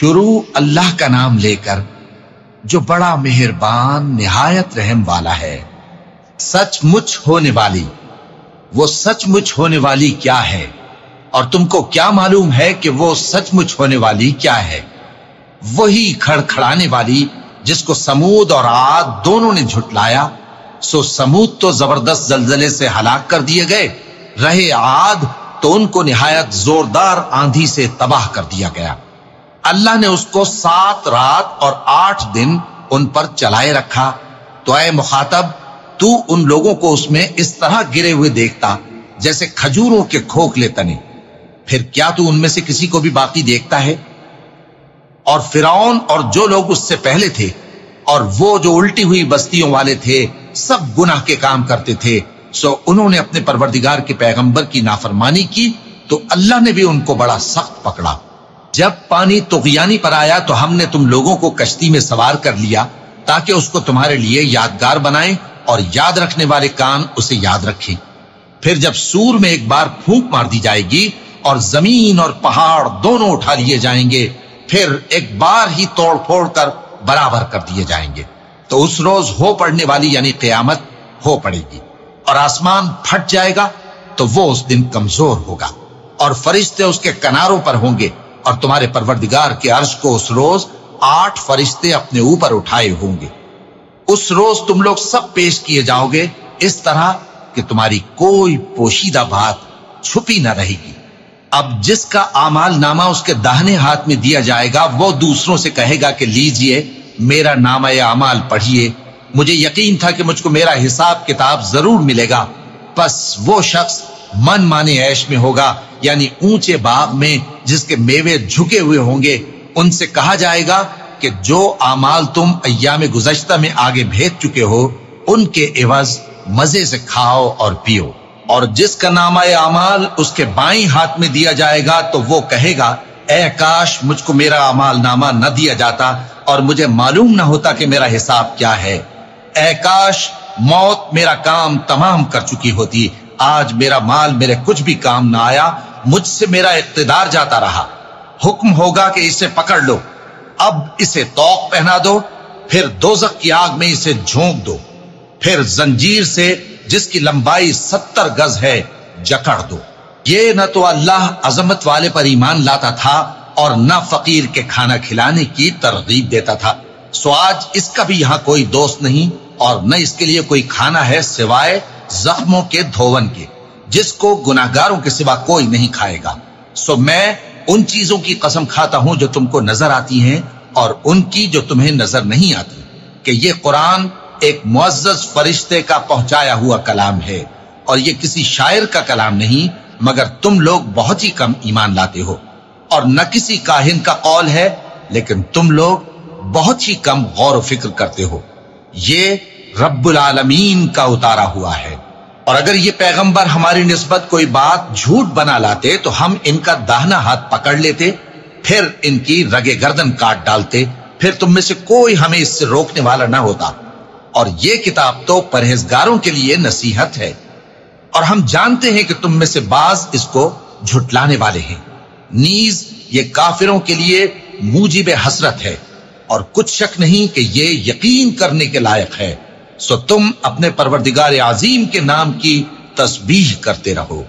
شروع اللہ کا نام لے کر جو بڑا مہربان، نہایت رحم والا ہے، سچ مچ ہونے والی۔ وہ سچ مچ ہونے والی کیا ہے؟ اور تم کو کیا معلوم ہے کہ وہ سچ مچ ہونے والی کیا ہے؟ وہی کھڑ کھڑانے والی جس کو سمود اور آد دونوں نے جھٹلایا، سو سمود تو زبردست زلزلے سے ہلاک کر دیے گئے، رہے آد تو ان کو نہایت زوردار آندھی سے تباہ کر دیا گیا۔ اللہ نے اس کو سات رات اور آٹھ دن ان پر چلائے رکھا۔ تو اے مخاطب، تو ان لوگوں کو اس میں اس طرح گرے ہوئے دیکھتا، جیسے کھجوروں کے کھوکھلے تنے۔ پھر کیا تو ان میں سے کسی کو بھی باقی دیکھتا ہے؟ اور فرعون اور جو لوگ اس سے پہلے تھے اور وہ جو الٹی ہوئی بستیوں والے تھے، سب گناہ کے کام کرتے تھے۔ سو انہوں نے اپنے پروردگار کے پیغمبر کی نافرمانی کی، تو اللہ نے بھی ان کو بڑا سخت پکڑا۔ جب پانی تغیانی پر آیا تو ہم نے تم لوگوں کو کشتی میں سوار کر لیا تاکہ اس کو تمہارے لیے یادگار بنائیں اور یاد رکھنے والے کان اسے یاد رکھیں۔ پھر جب سور میں ایک بار پھونک مار دی جائے گی اور زمین اور پہاڑ دونوں اٹھا لیے جائیں گے، پھر ایک بار ہی توڑ پھوڑ کر برابر کر دیے جائیں گے۔ تو اس روز ہو پڑنے والی یعنی قیامت ہو پڑے گی اور آسمان پھٹ جائے گا تو وہ اس دن کمزور ہوگا اور فرشتے اس کے کناروں پر ہوں گے۔ اور تمہارے پروردگار کے عرش کو اس روز آٹھ فرشتے اپنے اوپر اٹھائے ہوں گے۔ اس روز تم لوگ سب پیش کیے جاؤ گے اس طرح کہ تمہاری کوئی پوشیدہ بات چھپی نہ رہے گی۔ اب جس کا آمال نامہ اس کے دہنے ہاتھ میں دیا جائے گا، وہ دوسروں سے کہے گا کہ لیجیے، میرا نامہ اعمال پڑھیے مجھے یقین تھا کہ مجھ کو میرا حساب کتاب ضرور ملے گا۔ بس وہ شخص من مانے عیش میں ہوگا۔ یعنی اونچے باغ میں جس کے میوے جھکے ہوئے ہوں گے، ان سے کہا جائے گا کہ جو اعمال تم ایام گزشتہ میں آگے بھیج چکے ہو، ان کے عوض مزے سے کھاؤ اور پیو۔ اور جس کا نامہ اعمال، اس کے بائیں ہاتھ میں دیا جائے گا تو وہ کہے گا، اے کاش، مجھ کو میرا اعمال نامہ نہ دیا جاتا اور مجھے معلوم نہ ہوتا کہ میرا حساب کیا ہے۔ اے کاش، موت میرا کام تمام کر چکی ہوتی، آج میرا مال میرے کچھ بھی کام نہ آیا مجھ سے میرا اقتدار جاتا رہا۔ حکم ہوگا کہ اسے پکڑ لو۔ اب اسے توق پہنا دو، پھر دوزخ کی آگ میں اسے جھونک دو۔ پھر زنجیر سے، جس کی لمبائی ستر گز ہے، جکڑ دو۔ یہ نہ تو اللہ عظمت والے پر ایمان لاتا تھا اور نہ فقیر کے کھانا کھلانے کی ترغیب دیتا تھا۔ سو آج اس کا بھی یہاں کوئی دوست نہیں اور نہ اس کے لیے کوئی کھانا ہے سوائے زخموں کے دھون کے۔ جس کو گناہگاروں کے سوا کوئی نہیں کھائے گا۔ سو میں ان چیزوں کی قسم کھاتا ہوں جو تم کو نظر آتی ہیں اور ان کی جو تمہیں نظر نہیں آتی، کہ یہ قرآن ایک معزز فرشتے کا پہنچایا ہوا کلام ہے اور یہ کسی شاعر کا کلام نہیں، مگر تم لوگ بہت ہی کم ایمان لاتے ہو۔ اور نہ کسی کاہن کا قول ہے، لیکن تم لوگ بہت ہی کم غور و فکر کرتے ہو۔ یہ رب العالمین کا اتارا ہوا ہے۔ اور اگر یہ پیغمبر ہماری نسبت کوئی بات جھوٹ بنا لاتے تو ہم ان کا داہنا ہاتھ پکڑ لیتے، پھر ان کی رگے گردن کاٹ ڈالتے، پھر تم میں سے کوئی ہمیں اس سے روکنے والا نہ ہوتا۔ اور یہ کتاب تو پرہیزگاروں کے لیے نصیحت ہے۔ اور ہم جانتے ہیں کہ تم میں سے بعض اس کو جھٹلانے والے ہیں۔ نیز یہ کافروں کے لیے موجب حسرت ہے۔ اور کچھ شک نہیں کہ یہ یقین کرنے کے لائق ہے۔ سو تم اپنے پروردگار عظیم کے نام کی تسبیح کرتے رہو۔